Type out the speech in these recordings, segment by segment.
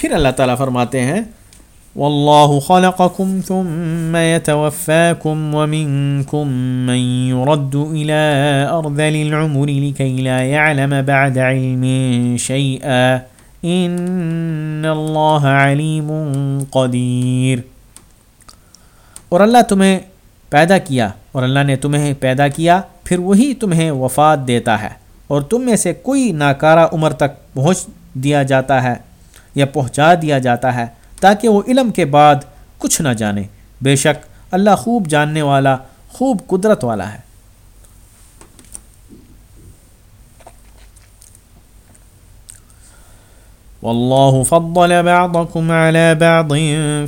پھر اللہ تعالیٰ فرماتے ہیں واللہ خلقكم ثم يتوفاكم ومنكم من يرد إلى أرذل العمر لكي لا يعلم بعد علم شيئا إن الله عليم قدير۔ اور اللہ تمہیں پیدا کیا، اور اللہ نے تمہیں پیدا کیا، پھر وہی تمہیں وفات دیتا ہے، اور تم میں سے کوئی ناکارہ عمر تک پہنچ دیا جاتا ہے۔ یا پہنچا دیا جاتا ہے تاکہ وہ علم کے بعد کچھ نہ جانے۔ بے شک اللہ خوب جاننے والا، خوب قدرت والا ہے۔ والله فضل بعضكم على بعض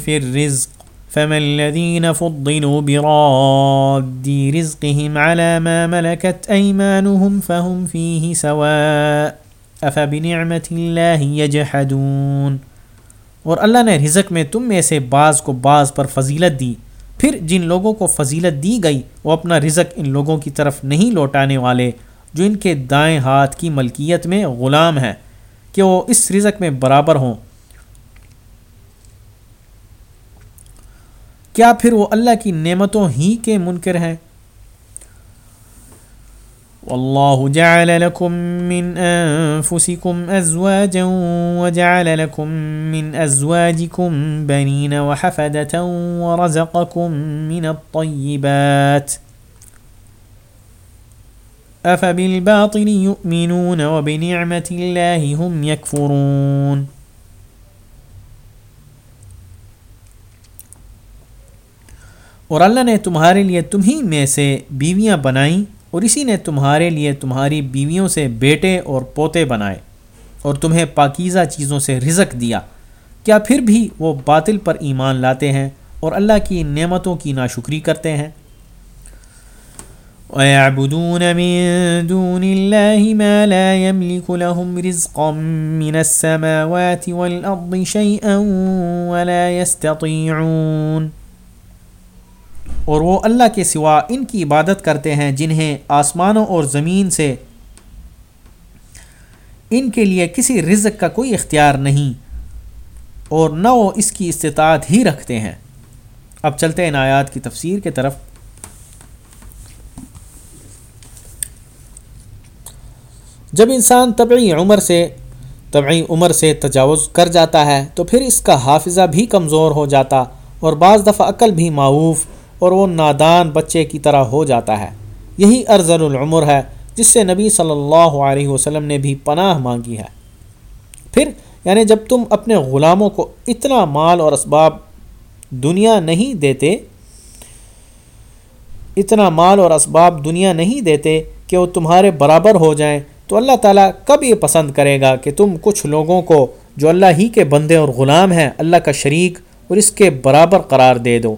في الرزق فما الذين فضلوا براد رزقهم على ما ملكت أيمانهم فهم فيه سواء۔ أفبنعمة الله يجحدون اور اللہ نے رزق میں تم میں سے بعض کو بعض پر فضیلت دی۔ پھر جن لوگوں کو فضیلت دی گئی، وہ اپنا رزق ان لوگوں کی طرف نہیں لوٹانے والے، جو ان کے دائیں ہاتھ کی ملکیت میں غلام ہیں، کہ وہ اس رزق میں برابر ہوں۔ کیا پھر وہ اللہ کی نعمتوں ہی کے منکر ہیں؟ والله جعل لكم من أنفسكم أزواجا وجعل لكم من أزواجكم بنين وحفدة ورزقكم من الطيبات أفبالباطل يؤمنون وبنعمة الله هم يكفرون اور اللہ نے تمہارے لیے تمہیں میں سے بیویاں بنائیں اور اسی نے تمہارے لیے تمہاری بیویوں سے بیٹے اور پوتے بنائے اور تمہیں پاکیزہ چیزوں سے رزق دیا۔ کیا پھر بھی وہ باطل پر ایمان لاتے ہیں اور اللہ کی نعمتوں کی ناشکری کرتے ہیں؟ وَيَعْبُدُونَ مِن دُونِ اللَّهِ مَا لَا يَمْلِكُ لَهُمْ رِزْقًا مِّنَ السَّمَاوَاتِ وَالْأَرْضِ شَيْئًا وَلَا يَسْتَطِيعُونَ اور وہ اللہ کے سوا ان کی عبادت کرتے ہیں جنہیں آسمانوں اور زمین سے ان کے لیے کسی رزق کا کوئی اختیار نہیں اور نہ وہ اس کی استطاعت ہی رکھتے ہیں۔ اب چلتے ہیں آیات کی تفسیر کے طرف۔ جب انسان طبعی عمر سے، طبعی عمر سے تجاوز کر جاتا ہے تو پھر اس کا حافظہ بھی کمزور ہو جاتا اور بعض دفعہ عقل بھی معاوف اور وہ نادان بچے کی طرح ہو جاتا ہے۔ یہی ارزل العمر ہے جس سے نبی صلی اللہ علیہ وسلم نے بھی پناہ مانگی ہے۔ پھر یعنی جب تم اپنے غلاموں کو اتنا مال اور اسباب دنیا نہیں دیتے، اتنا مال اور اسباب دنیا نہیں دیتے کہ وہ تمہارے برابر ہو جائیں، تو اللہ تعالیٰ کب یہ پسند کرے گا کہ تم کچھ لوگوں کو جو اللہ ہی کے بندے اور غلام ہیں، اللہ کا شریک اور اس کے برابر قرار دے دو۔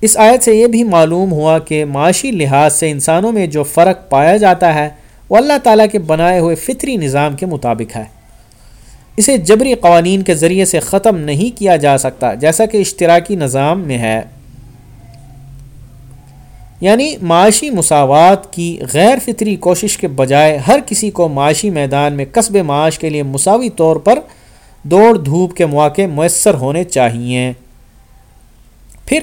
اس آیت سے یہ بھی معلوم ہوا کہ معاشی لحاظ سے انسانوں میں جو فرق پایا جاتا ہے، وہ اللہ تعالیٰ کے بنائے ہوئے فطری نظام کے مطابق ہے۔ اسے جبری قوانین کے ذریعے سے ختم نہیں کیا جا سکتا، جیسا کہ اشتراکی نظام میں ہے۔ یعنی معاشی مساوات کی غیر فطری کوشش کے بجائے ہر کسی کو معاشی میدان میں قصب معاش کے لیے مساوی طور پر دوڑ دھوپ کے مواقع میسر ہونے چاہئیں۔ پھر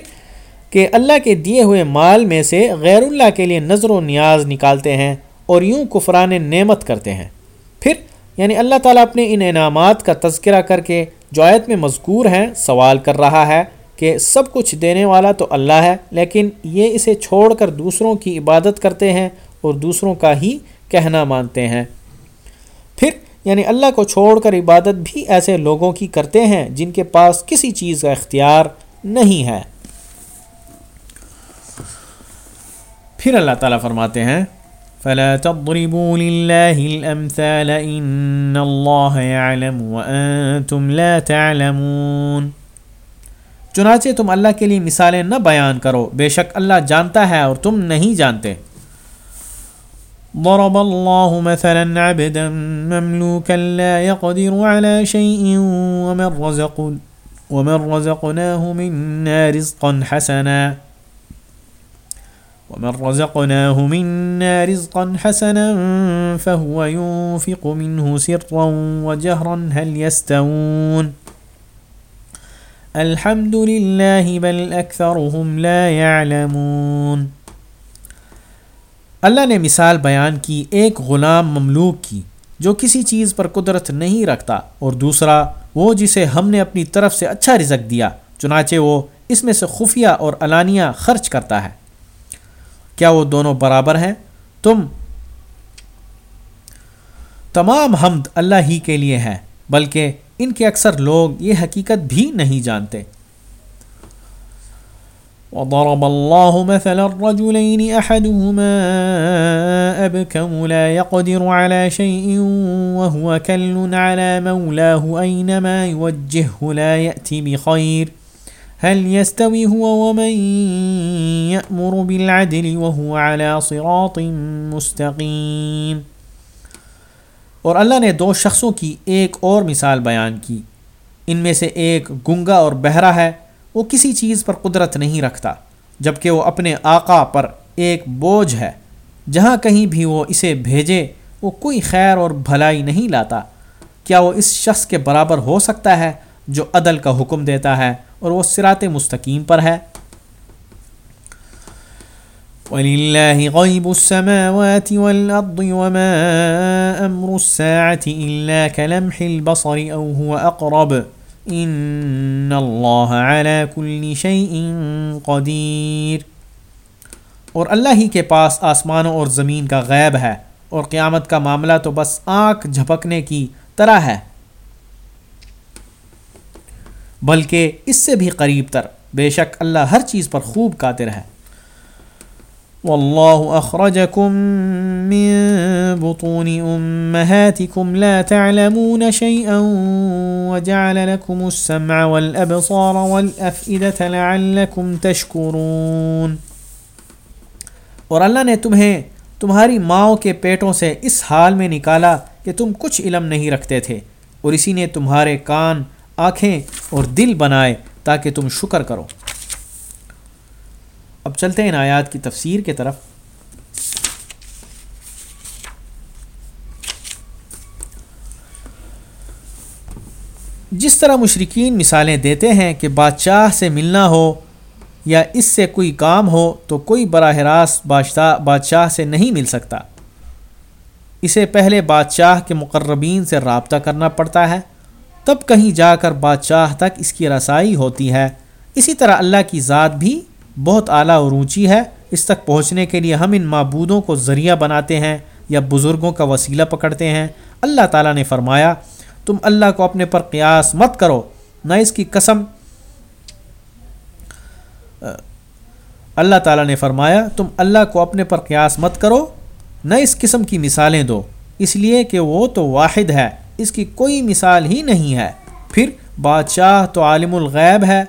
کہ اللہ کے دیے ہوئے مال میں سے غیر اللہ کے لیے نظر و نیاز نکالتے ہیں اور یوں کفران نعمت کرتے ہیں۔ پھر یعنی اللہ تعالیٰ اپنے ان انعامات کا تذکرہ کر کے جو آیت میں مذکور ہیں، سوال کر رہا ہے کہ سب کچھ دینے والا تو اللہ ہے، لیکن یہ اسے چھوڑ کر دوسروں کی عبادت کرتے ہیں اور دوسروں کا ہی کہنا مانتے ہیں۔ پھر یعنی اللہ کو چھوڑ کر عبادت بھی ایسے لوگوں کی کرتے ہیں جن کے پاس کسی چیز کا اختیار نہیں ہے۔ پھر اللہ تعالیٰ فرماتے ہیں، فلا تضربوا لله الامثال ان الله يعلم وانتم لا تعلمون۔ چنانچہ تم اللہ کے لیے مثالیں نہ بیان کرو، بے شک اللہ جانتا ہے اور تم نہیں جانتے۔ ضرب الله مثلا عبدا مملوكا لا يقدر على شيء ومن رزق ومن رزقناه منا رزقا حسنا۔ ومن رزقناه منا رزقا حسنا فهو ينفق منه سرا وجهرا هل يستوون الحمد لله بل اكثرهم لا يعلمون اللہ نے مثال بیان کی ایک غلام مملوک کی جو کسی چیز پر قدرت نہیں رکھتا اور دوسرا وہ جسے ہم نے اپنی طرف سے اچھا رزق دیا، چنانچہ وہ اس میں سے خفیہ اور علانیہ خرچ کرتا ہے۔ کیا وہ دونوں برابر ہیں؟ تم۔ تمام حمد اللہ ہی کے لیے ہے بلکہ ان کے اکثر لوگ یہ حقیقت بھی نہیں جانتے۔ وضرب الله مثلا الرجلين أحدهما أبكم لا يقدر على شيء وهو كل على مولاه أينما يوجهه لا يأتي بخير۔ هل يستوي هو ومن يأمر بالعدل وهو على صراط مستقيم؟ اور اللہ نے دو شخصوں کی ایک اور مثال بیان کی۔ ان میں سے ایک گنگا اور بہرا ہے، وہ کسی چیز پر قدرت نہیں رکھتا، جبکہ وہ اپنے آقا پر ایک بوجھ ہے۔ جہاں کہیں بھی وہ اسے بھیجے، وہ کوئی خیر اور بھلائی نہیں لاتا۔ کیا وہ اس شخص کے برابر ہو سکتا ہے جو عدل کا حکم دیتا ہے اور وہ سرات مستقیم پر ہے۔ وَلِلَّهِ غَيْبُ السَّمَاوَاتِ وَالْأَرْضِ وَمَا أَمْرُ السَّاعَةِ إِلَّا كَلَمْحِ الْبَصَرِ أَوْ هُوَ أَقْرَبُ ان اللہ کل شیء قدیر اور اللہ ہی کے پاس آسمانوں اور زمین کا غیب ہے اور قیامت کا معاملہ تو بس آنکھ جھپکنے کی طرح ہے۔ بلکہ اس سے بھی قریب تر۔ بے شک اللہ ہر چیز پر خوب قادر ہے۔ والله أخرجكم من بطون أمهاتكم لا تعلمون شيئا وجعل لكم السمع والأبصار والأفئدة لعلكم تشكرون۔ اور اللہ نے تمہیں تمہاری ماؤں کے پیٹوں سے اس حال میں نکالا کہ تم کچھ علم نہیں رکھتے تھے اور اسی نے تمہارے کان آنکھیں اور دل بنائے تاکہ تم شکر کرو۔ اب چلتے ہیں ان آیات کی تفسیر کے طرف۔ جس طرح مشرقین مثالیں دیتے ہیں کہ بادشاہ سے ملنا ہو یا اس سے کوئی کام ہو تو کوئی براہ راست بادشاہ بادشاہ سے نہیں مل سکتا۔ اسے پہلے بادشاہ کے مقربین سے رابطہ کرنا پڑتا ہے۔ تب کہیں جا کر بادشاہ تک اس کی رسائی ہوتی ہے۔ اسی طرح اللہ کی ذات بھی بہت اعلیٰ اور اونچی ہے۔ اس تک پہنچنے کے لیے ہم ان معبودوں کو ذریعہ بناتے ہیں یا بزرگوں کا وسیلہ پکڑتے ہیں۔ اللہ تعالیٰ نے فرمایا، تم اللہ کو اپنے پر قیاس مت کرو، نہ اس کی قسم۔ اللہ تعالیٰ نے فرمایا، تم اللہ کو اپنے پر قیاس مت کرو، نہ اس قسم کی مثالیں دو۔ اس لیے کہ وہ تو واحد ہے۔ اس کی کوئی مثال ہی نہیں ہے۔ پھر بادشاہ تو عالم الغیب ہے۔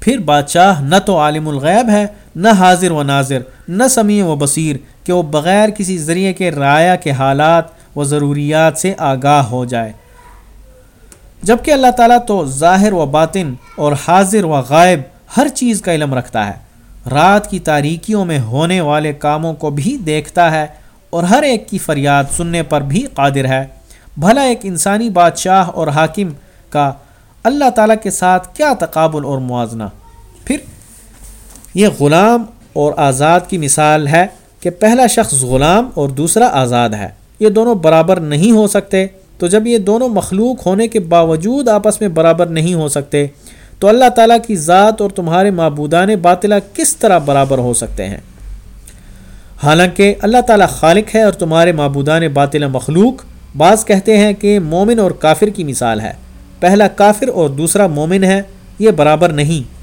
پھر بادشاہ نہ تو عالم الغیب ہے، نہ حاضر و ناظر، نہ سمیع و بصیر کہ وہ بغیر کسی ذریعے کے رایا کے حالات و ضروریات سے آگاہ ہو جائے۔ جبکہ اللہ تعالیٰ تو ظاہر و باطن اور حاضر و غائب ہر چیز کا علم رکھتا ہے۔ رات کی تاریکیوں میں ہونے والے کاموں کو بھی دیکھتا ہے۔ اور ہر ایک کی فریاد سننے پر بھی قادر ہے۔ بھلا ایک انسانی بادشاہ اور حاکم کا اللہ تعالیٰ کے ساتھ کیا تقابل اور موازنہ؟ پھر یہ غلام اور آزاد کی مثال ہے کہ پہلا شخص غلام اور دوسرا آزاد ہے۔ یہ دونوں برابر نہیں ہو سکتے۔ تو جب یہ دونوں مخلوق ہونے کے باوجود آپس میں برابر نہیں ہو سکتے، تو اللہ تعالیٰ کی ذات اور تمہارے معبودان باطلہ کس طرح برابر ہو سکتے ہیں؟ حالانکہ اللہ تعالیٰ خالق ہے اور تمہارے معبودان باطلہ مخلوق، بعض کہتے ہیں کہ مومن اور کافر کی مثال ہے۔ پہلا کافر اور دوسرا مومن ہے، یہ برابر نہیں۔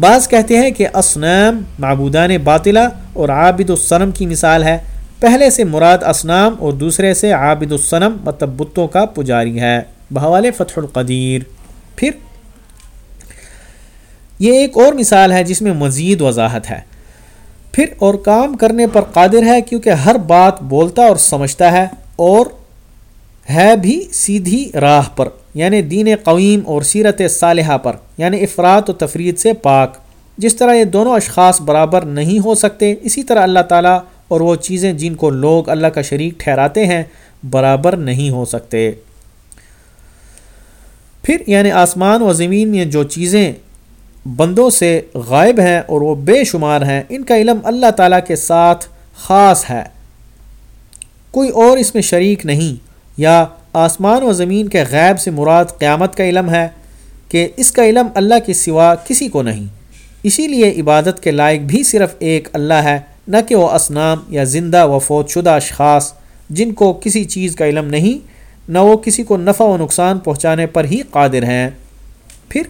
بعض کہتے ہیں کہ اسنام معبودان باطلہ اور عابد الصنم کی مثال ہے۔ پہلے سے مراد اسنام اور دوسرے سے عابد الصنم مطلب بتوں کا پجاری ہے۔ بحوال فتح القدیر۔ پھر یہ ایک اور مثال ہے جس میں مزید وضاحت ہے۔ پھر اور کام کرنے پر قادر ہے کیونکہ ہر بات بولتا اور سمجھتا ہے اور ہے بھی سیدھی راہ پر یعنی دین قویم اور سیرت صالحہ پر یعنی افراد و تفرید سے پاک۔ جس طرح یہ دونوں اشخاص برابر نہیں ہو سکتے، اسی طرح اللہ تعالیٰ اور وہ چیزیں جن کو لوگ اللہ کا شریک ٹھہراتے ہیں، برابر نہیں ہو سکتے۔ پھر یعنی آسمان و زمین میں جو چیزیں بندوں سے غائب ہیں اور وہ بے شمار ہیں، ان کا علم اللہ تعالیٰ کے ساتھ خاص ہے۔ کوئی اور اس میں شریک نہیں، یا آسمان و زمین کے غیب سے مراد قیامت کا علم ہے کہ اس کا علم اللہ کے سوا کسی کو نہیں۔ اسی لیے عبادت کے لائق بھی صرف ایک اللہ ہے، نہ کہ وہ اسنام یا زندہ و فوت شدہ اشخاص جن کو کسی چیز کا علم نہیں، نہ وہ کسی کو نفع و نقصان پہنچانے پر ہی قادر ہیں۔ پھر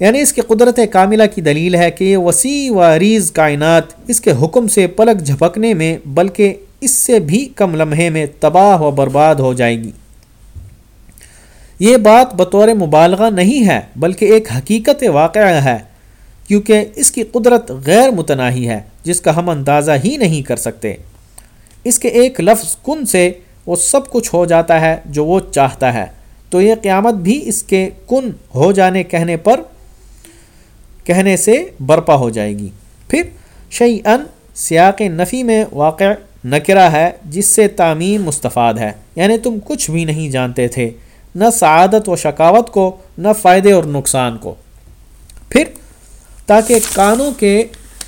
یعنی اس کی قدرت کاملہ کی دلیل ہے کہ یہ وسیع و عریض کائنات اس کے حکم سے پلک جھپکنے میں، بلکہ اس سے بھی کم لمحے میں تباہ و برباد ہو جائے گی۔ یہ بات بطور مبالغہ نہیں ہے، بلکہ ایک حقیقت واقعہ ہے، کیونکہ اس کی قدرت غیر متناہی ہے، جس کا ہم اندازہ ہی نہیں کر سکتے۔ اس کے ایک لفظ کن سے، وہ سب کچھ ہو جاتا ہے جو وہ چاہتا ہے۔ تو یہ قیامت بھی اس کے کن ہو جانے کہنے پر کہنے سے برپا ہو جائے گی۔ پھر شعی ان سیاق نفی میں واقع نکرا ہے جس سے تعمیم مستفاد ہے۔ یعنی تم کچھ بھی نہیں جانتے تھے، نہ سعادت و شکاوت کو، نہ فائدے اور نقصان کو۔ پھر تاکہ کانوں کے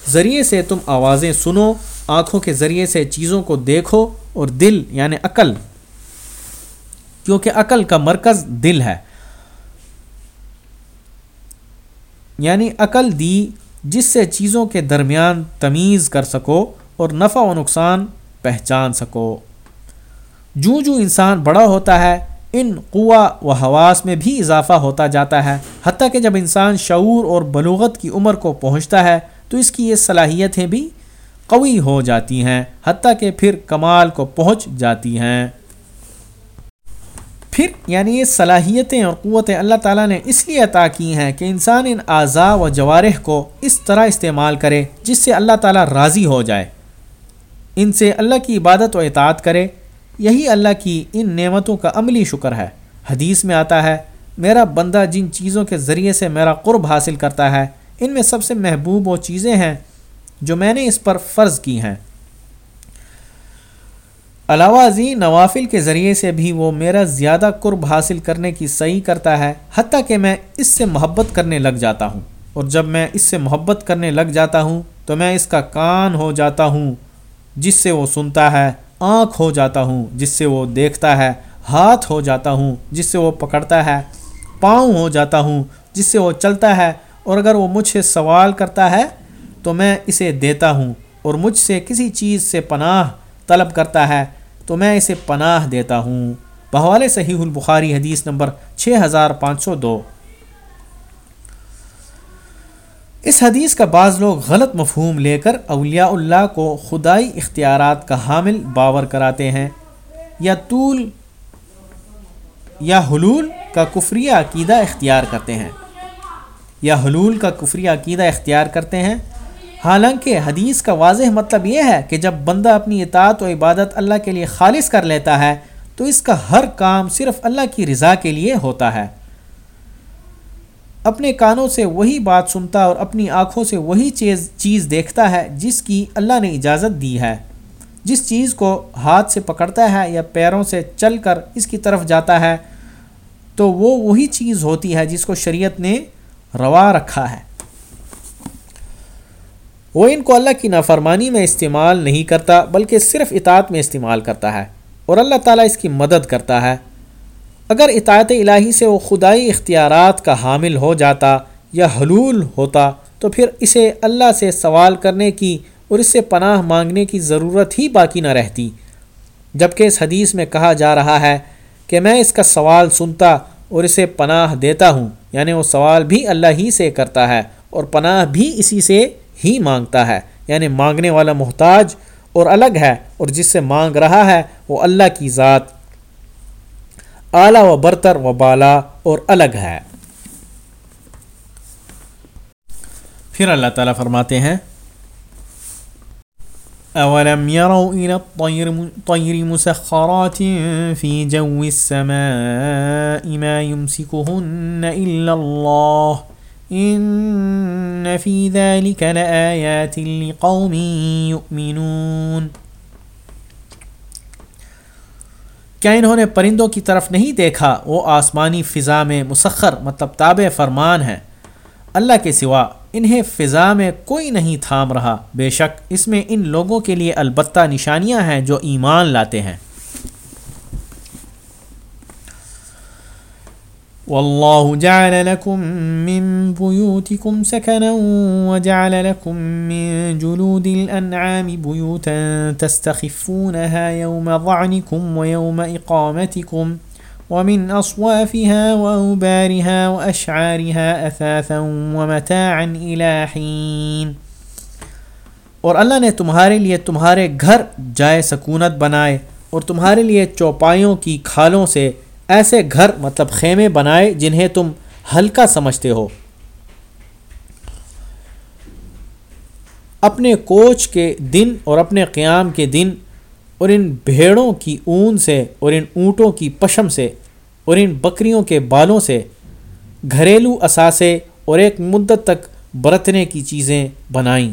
ذریعے سے تم آوازیں سنو، آنکھوں کے ذریعے سے چیزوں کو دیکھو اور دل یعنی عقل، کیونکہ عقل کا مرکز دل ہے۔ یعنی عقل دی جس سے چیزوں کے درمیان تمیز کر سکو اور نفع و نقصان پہچان سکو۔ جو جو انسان بڑا ہوتا ہے، ان قوا و حواس میں بھی اضافہ ہوتا جاتا ہے۔ حتیٰ کہ جب انسان شعور اور بلوغت کی عمر کو پہنچتا ہے، تو اس کی یہ صلاحیتیں بھی قوی ہو جاتی ہیں۔ حتیٰ کہ پھر کمال کو پہنچ جاتی ہیں۔ پھر یعنی یہ صلاحیتیں اور قوتیں اللہ تعالیٰ نے اس لیے عطا کی ہیں کہ انسان ان اعضاء و جوارح کو اس طرح استعمال کرے جس سے اللہ تعالیٰ راضی ہو جائے۔ ان سے اللہ کی عبادت و اطاعت کرے۔ یہی اللہ کی ان نعمتوں کا عملی شکر ہے۔ حدیث میں آتا ہے، میرا بندہ جن چیزوں کے ذریعے سے میرا قرب حاصل کرتا ہے، ان میں سب سے محبوب وہ چیزیں ہیں جو میں نے اس پر فرض کی ہیں۔ علاوہ ازیں نوافل کے ذریعے سے بھی وہ میرا زیادہ قرب حاصل کرنے کی صحیح کرتا ہے، حتیٰ کہ میں اس سے محبت کرنے لگ جاتا ہوں۔ اور جب میں اس سے محبت کرنے لگ جاتا ہوں، تو میں اس کا کان ہو جاتا ہوں، جس سے وہ سنتا ہے، آنکھ ہو جاتا ہوں، جس سے وہ دیکھتا ہے، ہاتھ ہو جاتا ہوں، جس سے وہ پکڑتا ہے، پاؤں ہو جاتا ہوں، جس سے وہ چلتا ہے۔ اور اگر وہ مجھ سے سوال کرتا ہے، تو میں اسے دیتا ہوں۔ اور مجھ سے کسی چیز سے پناہ طلب کرتا ہے تو میں اسے پناہ دیتا ہوں۔ بحوال صحیح البخاری حدیث نمبر 6502 اس حدیث کا بعض لوگ غلط مفہوم لے کر اولیاء اللہ کو خدائی اختیارات کا حامل باور کراتے ہیں۔ یا طول یا حلول کا کفریہ عقیدہ اختیار کرتے ہیں۔ یا حلول کا کفریہ عقیدہ اختیار کرتے ہیں۔ حالانکہ حدیث کا واضح مطلب یہ ہے کہ جب بندہ اپنی اطاعت و عبادت اللہ کے لیے خالص کر لیتا ہے، تو اس کا ہر کام صرف اللہ کی رضا کے لیے ہوتا ہے۔ اپنے کانوں سے وہی بات سنتا اور اپنی آنکھوں سے وہی چیز چیز دیکھتا ہے جس کی اللہ نے اجازت دی ہے۔ جس چیز کو ہاتھ سے پکڑتا ہے یا پیروں سے چل کر اس کی طرف جاتا ہے، تو وہ وہی چیز ہوتی ہے جس کو شریعت نے روا رکھا ہے۔ وہ ان کو اللہ کی نافرمانی میں استعمال نہیں کرتا، بلکہ صرف اطاعت میں استعمال کرتا ہے اور اللہ تعالیٰ اس کی مدد کرتا ہے۔ اگر اطاعت الہی سے وہ خدائی اختیارات کا حامل ہو جاتا یا حلول ہوتا، تو پھر اسے اللہ سے سوال کرنے کی اور اس سے پناہ مانگنے کی ضرورت ہی باقی نہ رہتی۔ جبکہ اس حدیث میں کہا جا رہا ہے کہ میں اس کا سوال سنتا اور اسے پناہ دیتا ہوں یعنی وہ سوال بھی اللہ ہی سے کرتا ہے اور پناہ بھی اسی سے ہی مانگتا ہے یعنی مانگنے والا محتاج اور الگ ہے اور جس سے مانگ رہا ہے وہ اللہ کی ذات اعلیٰ و برتر و بالا اور الگ ہے۔ پھر اللہ تعالیٰ فرماتے ہیں اولم يروا الى الطير طير مسخرات في جو السماء ما يمسكهن الا الله ان فی ذلك لآیات لقوم یؤمنون کیا انہوں نے پرندوں کی طرف نہیں دیکھا؟ وہ آسمانی فضا میں مسخر مطلب تابع فرمان ہے اللہ کے سوا انہیں فضا میں کوئی نہیں تھام رہا۔ بے شک اس میں ان لوگوں کے لیے البتہ نشانیاں ہیں جو ایمان لاتے ہیں۔ والله جعل لكم من بيوتكم سكنا وجعل لكم من جلود الأنعام بيوتا تستخفونها يوم ظعنكم ويوم إقامتكم ومن أصوافها وأوبارها وأشعارها أثاثا ومتاعا إلى حين اور اللہ نے تمہارے لیے تمہارے گھر جائے سکونت بنائے اور تمہارے لیے چوپائیوں کی کھالوں سے ایسے گھر مطلب خیمے بنائے جنہیں تم ہلکا سمجھتے ہو۔ اپنے کوچ کے دن اور اپنے قیام کے دن اور ان بھیڑوں کی اون سے اور ان اونٹوں کی پشم سے اور ان بکریوں کے بالوں سے گھریلو اثاثے اور ایک مدت تک برتنے کی چیزیں بنائیں۔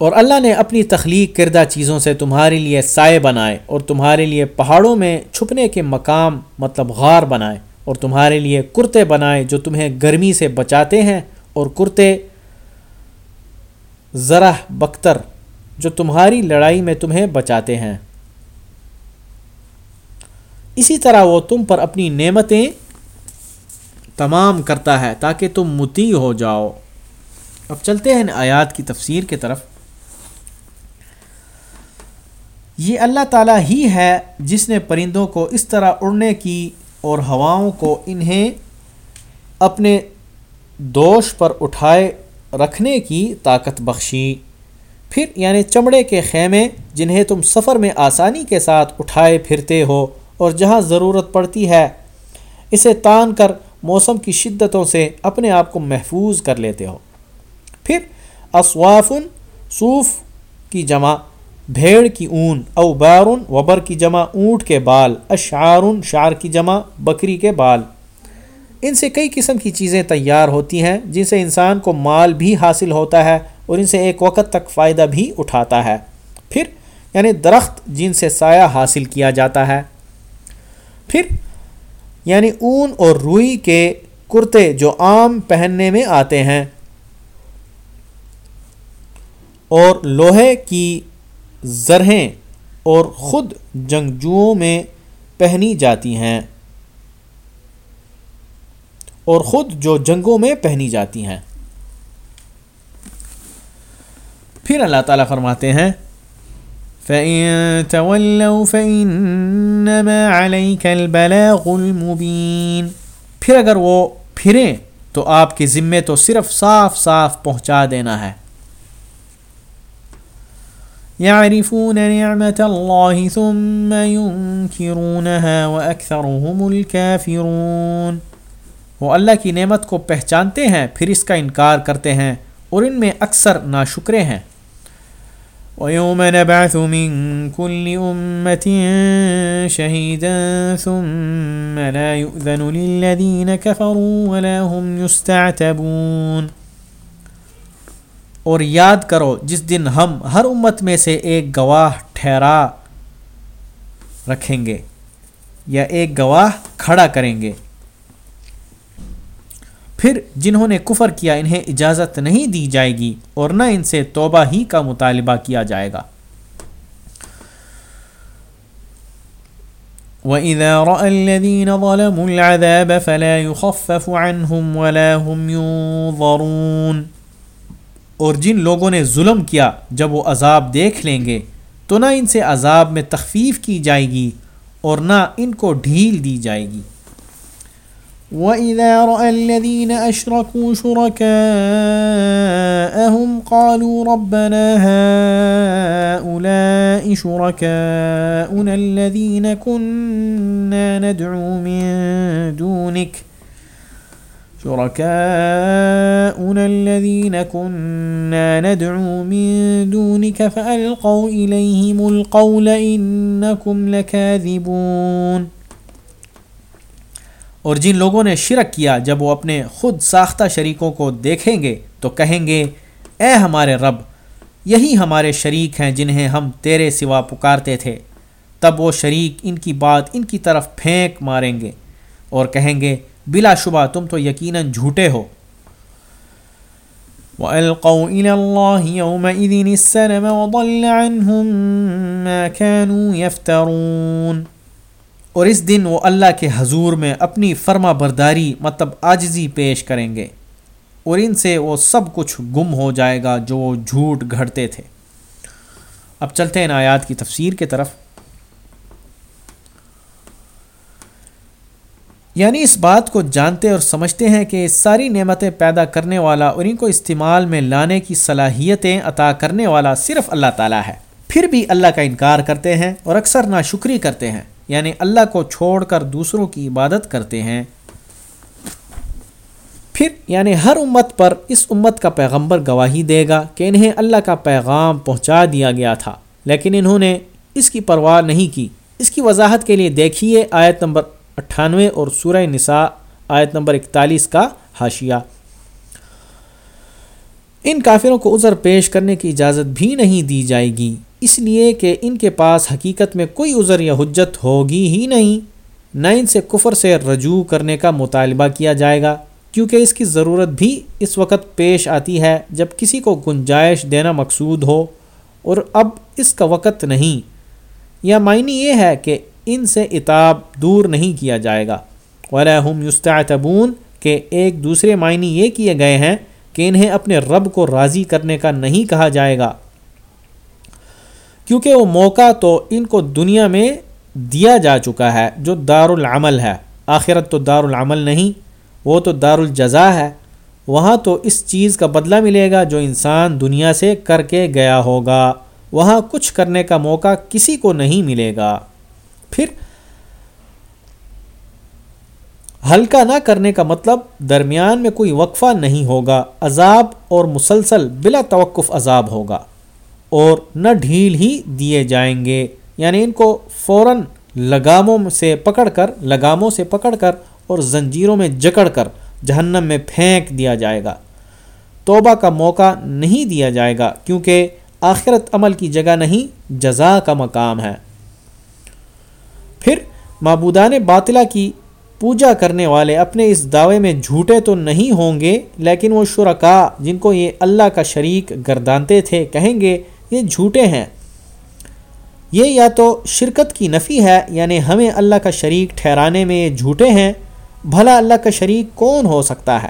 اور اللہ نے اپنی تخلیق کردہ چیزوں سے تمہارے لیے سائے بنائے اور تمہارے لیے پہاڑوں میں چھپنے کے مقام مطلب غار بنائے اور تمہارے لیے کرتے بنائے جو تمہیں گرمی سے بچاتے ہیں اور کرتے ذرا بختر جو تمہاری لڑائی میں تمہیں بچاتے ہیں۔ اسی طرح وہ تم پر اپنی نعمتیں تمام کرتا ہے تاکہ تم متی ہو جاؤ۔ اب چلتے ہیں آیات کی تفسیر کی طرف۔ یہ اللہ تعالیٰ ہی ہے جس نے پرندوں کو اس طرح اڑنے کی اور ہواؤں کو انہیں اپنے دوش پر اٹھائے رکھنے کی طاقت بخشی۔ پھر یعنی چمڑے کے خیمے جنہیں تم سفر میں آسانی کے ساتھ اٹھائے پھرتے ہو اور جہاں ضرورت پڑتی ہے، اسے تان کر موسم کی شدتوں سے اپنے آپ کو محفوظ کر لیتے ہو۔ پھر اسوافن صوف کی جمع بھیڑ کی اون، او بارن وبر کی جمع، اونٹ کے بال اشعارن شعر کی جمع، بکری کے بال۔ ان سے کئی قسم کی چیزیں تیار ہوتی ہیں جن سے انسان کو مال بھی حاصل ہوتا ہے اور ان سے ایک وقت تک فائدہ بھی اٹھاتا ہے۔ پھر یعنی درخت جن سے سایہ حاصل کیا جاتا ہے۔ پھر یعنی اون اور روئی کے کرتے جو عام پہننے میں آتے ہیں۔ اور لوہے کی زرہیں اور خود جنگجوؤں میں پہنی جاتی ہیں اور خود جو جنگوں میں پہنی جاتی ہیں۔ پھر اللہ تعالیٰ فرماتے ہیں، فَإِن تَوَلَّوْا فَإِنَّمَا عَلَيْكَ الْبَلَاغُ الْمُبِينَ۔ پھر اگر وہ پھریں تو آپ کے ذمے تو صرف صاف صاف پہنچا دینا ہے۔ يعرفون نعمة الله ثم ينكرونها وأكثرهم الكافرون۔ وہ اللہ کی نعمت کو پہچانتے ہیں، پھر اس کا انکار کرتے ہیں، اور ان میں اکثر ناشکرے ہیں۔ وَيَوْمَ نَبْعَثُ مِن كُلِّ أُمَّةٍ شَهِيدًا ثُمَّ لَا يُؤْذَنُ لِلَّذِينَ كَفَرُوا وَلَا هُمْ يُسْتَعْتَبُونَ۔ اور یاد کرو، جس دن ہم ہر امت میں سے ایک گواہ ٹھہرا رکھیں گے یا ایک گواہ کھڑا کریں گے۔ پھر جنہوں نے کفر کیا، انہیں اجازت نہیں دی جائے گی اور نہ ان سے توبہ ہی کا مطالبہ کیا جائے گا۔ وَإِذَا رَأَى الَّذِينَ ظَلَمُوا الْعَذَابَ فَلَا يُخَفَّفُ عَنْهُمْ وَلَا هُمْ يُنظَرُونَ اور جن لوگوں نے ظلم کیا جب وہ عذاب دیکھ لیں گے، تو نہ ان سے عذاب میں تخفیف کی جائے گی اور نہ ان کو ڈھیل دی جائے گی۔ وَإِذَا رَأَى الَّذِينَ أَشْرَكُوا شُرَكَاءَهُمْ قَالُوا رَبَّنَا هَؤُلَاءِ شُرَكَاؤُنَا الَّذِينَ كُنَّا نَدْعُو مِن دُونِكَ شُرَكَاؤُنَا الَّذِينَ كُنَّا نَدْعُو مِن دُونِكَ فَأَلْقَوْا إِلَيْهِمُ الْقَوْلَ إِنَّكُمْ لَكَاذِبُونَ۔ اور جن لوگوں نے شرک کیا، جب وہ اپنے خود ساختہ شریکوں کو دیکھیں گے تو کہیں گے، اے ہمارے رب، یہی ہمارے شریک ہیں جنہیں ہم تیرے سوا پکارتے تھے۔ تب وہ شریک ان کی بات ان کی طرف پھینک ماریں گے اور کہیں گے بلا شبہ تم تو یقیناً جھوٹے ہو۔ وَأَلْقَوْا إِلَى اللَّهِ يَوْمَئِذٍ السَّلَمَ وَضَلَّ عَنْهُمْ مَا كَانُوا يَفْتَرُونَ۔ اور اس دن وہ اللہ کے حضور میں اپنی فرما برداری مطلب آجزی پیش کریں گے۔ اور ان سے وہ سب کچھ گم ہو جائے گا جو وہ جھوٹ گھڑتے تھے۔ اب چلتے ہیں آیات کی تفسیر کے طرف۔ یعنی اس بات کو جانتے اور سمجھتے ہیں کہ ساری نعمتیں پیدا کرنے والا اور ان کو استعمال میں لانے کی صلاحیتیں عطا کرنے والا صرف اللہ تعالیٰ ہے۔ پھر بھی اللہ کا انکار کرتے ہیں اور اکثر ناشکری کرتے ہیں یعنی اللہ کو چھوڑ کر دوسروں کی عبادت کرتے ہیں۔ پھر یعنی ہر امت پر اس امت کا پیغمبر گواہی دے گا کہ انہیں اللہ کا پیغام پہنچا دیا گیا تھا، لیکن انہوں نے اس کی پرواہ نہیں کی۔ اس کی وضاحت کے لیے دیکھیے آیت نمبر اٹھانوے اور سورہ نساء، آیت نمبر اکتالیس کا حاشیہ۔ ان کافروں کو عذر پیش کرنے کی اجازت بھی نہیں دی جائے گی، اس لیے کہ ان کے پاس حقیقت میں کوئی عذر یا حجت ہوگی ہی نہیں۔ نہ ان سے کفر سے رجوع کرنے کا مطالبہ کیا جائے گا، کیونکہ اس کی ضرورت بھی اس وقت پیش آتی ہے جب کسی کو گنجائش دینا مقصود ہو، اور اب اس کا وقت نہیں۔ یا معنی یہ ہے کہ ان سے اتاب دور نہیں کیا جائے گا۔ ولہم یستعتبون کہ ایک دوسرے معنی یہ کیے گئے ہیں کہ انہیں اپنے رب کو راضی کرنے کا نہیں کہا جائے گا۔ کیونکہ وہ موقع تو ان کو دنیا میں دیا جا چکا ہے جو دار العمل ہے۔ آخرت تو دار العمل نہیں، وہ تو دار الجزا ہے۔ وہاں تو اس چیز کا بدلہ ملے گا جو انسان دنیا سے کر کے گیا ہوگا۔ وہاں کچھ کرنے کا موقع کسی کو نہیں ملے گا۔ پھر ہلکا نہ کرنے کا مطلب درمیان میں کوئی وقفہ نہیں ہوگا، عذاب اور مسلسل بلا توقف عذاب ہوگا، اور نہ ڈھیل ہی دیے جائیں گے۔ یعنی ان کو فوراً لگاموں سے پکڑ کر، لگاموں سے پکڑ کر اور زنجیروں میں جکڑ کر جہنم میں پھینک دیا جائے گا۔ توبہ کا موقع نہیں دیا جائے گا، کیونکہ آخرت عمل کی جگہ نہیں، جزا کا مقام ہے۔ پھر معبودان باطلا کی پوجا کرنے والے اپنے اس دعوے میں جھوٹے تو نہیں ہوں گے، لیکن وہ شرکا جن کو یہ اللہ کا شریک گردانتے تھے کہیں گے یہ جھوٹے ہیں۔ یہ یا تو شرکت کی نفی ہے یعنی ہمیں اللہ کا شریک ٹھہرانے میں یہ جھوٹے ہیں، بھلا اللہ کا شریک کون ہو سکتا ہے؟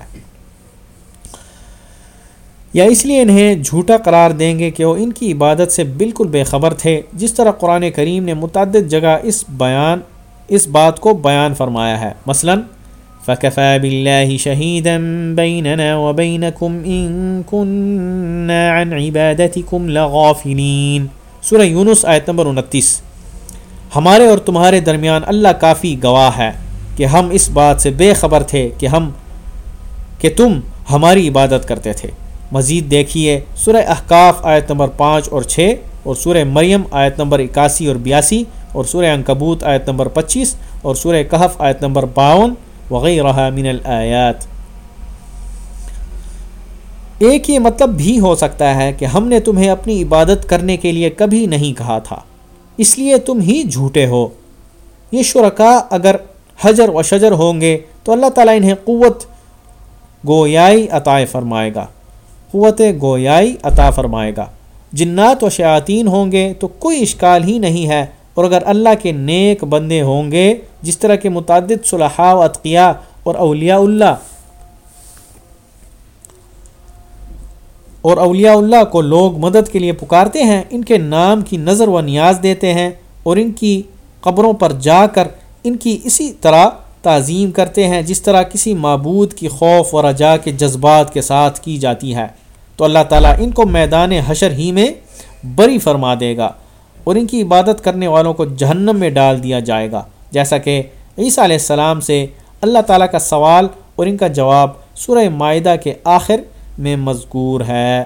یا اس لیے انہیں جھوٹا قرار دیں گے کہ وہ ان کی عبادت سے بالکل بے خبر تھے، جس طرح قرآن کریم نے متعدد جگہ اس بیان، اس بات کو بیان فرمایا ہے۔ مثلاً، فكفى بالله سورہ یونس آیت نمبر انتیس۔ ہمارے اور تمہارے درمیان اللہ کافی گواہ ہے کہ ہم اس بات سے بے خبر تھے کہ ہم، کہ تم ہماری عبادت کرتے تھے۔ مزید دیکھیے سورہ احقاف آیت نمبر پانچ اور چھ اور سورہ مریم آیت نمبر اکاسی اور بیاسی اور سورہ انکبوت آیت نمبر پچیس اور سورہ کہف آیت نمبر باون وغیرہ من الآیات۔ ایک یہ مطلب بھی ہو سکتا ہے کہ ہم نے تمہیں اپنی عبادت کرنے کے لیے کبھی نہیں کہا تھا، اس لیے تم ہی جھوٹے ہو۔ یہ شرکا اگر حجر و شجر ہوں گے تو اللہ تعالیٰ انہیں قوت، گویائی عطا فرمائے گا۔ قوت گویائی عطا فرمائے گا۔ جنات و شیاطین ہوں گے تو کوئی اشکال ہی نہیں ہے۔ اور اگر اللہ کے نیک بندے ہوں گے، جس طرح کے متعدد صلحاء و اطقیاء اور اولیاء اللہ اور اولیاء اللہ کو لوگ مدد کے لیے پکارتے ہیں، ان کے نام کی نظر و نیاز دیتے ہیں اور ان کی قبروں پر جا کر ان کی اسی طرح تعظیم کرتے ہیں، جس طرح کسی معبود کی خوف و رجا کے جذبات کے ساتھ کی جاتی ہے۔ تو اللہ تعالیٰ ان کو میدان حشر ہی میں بری فرما دے گا اور ان کی عبادت کرنے والوں کو جہنم میں ڈال دیا جائے گا۔ جیسا کہ عیسیٰ علیہ السلام سے اللہ تعالیٰ کا سوال اور ان کا جواب سورہ معاہدہ کے آخر میں مذکور ہے۔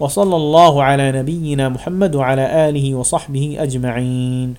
وصلی اللہ علیہ نبینا محمد علیہ وصحبہ اجمعین۔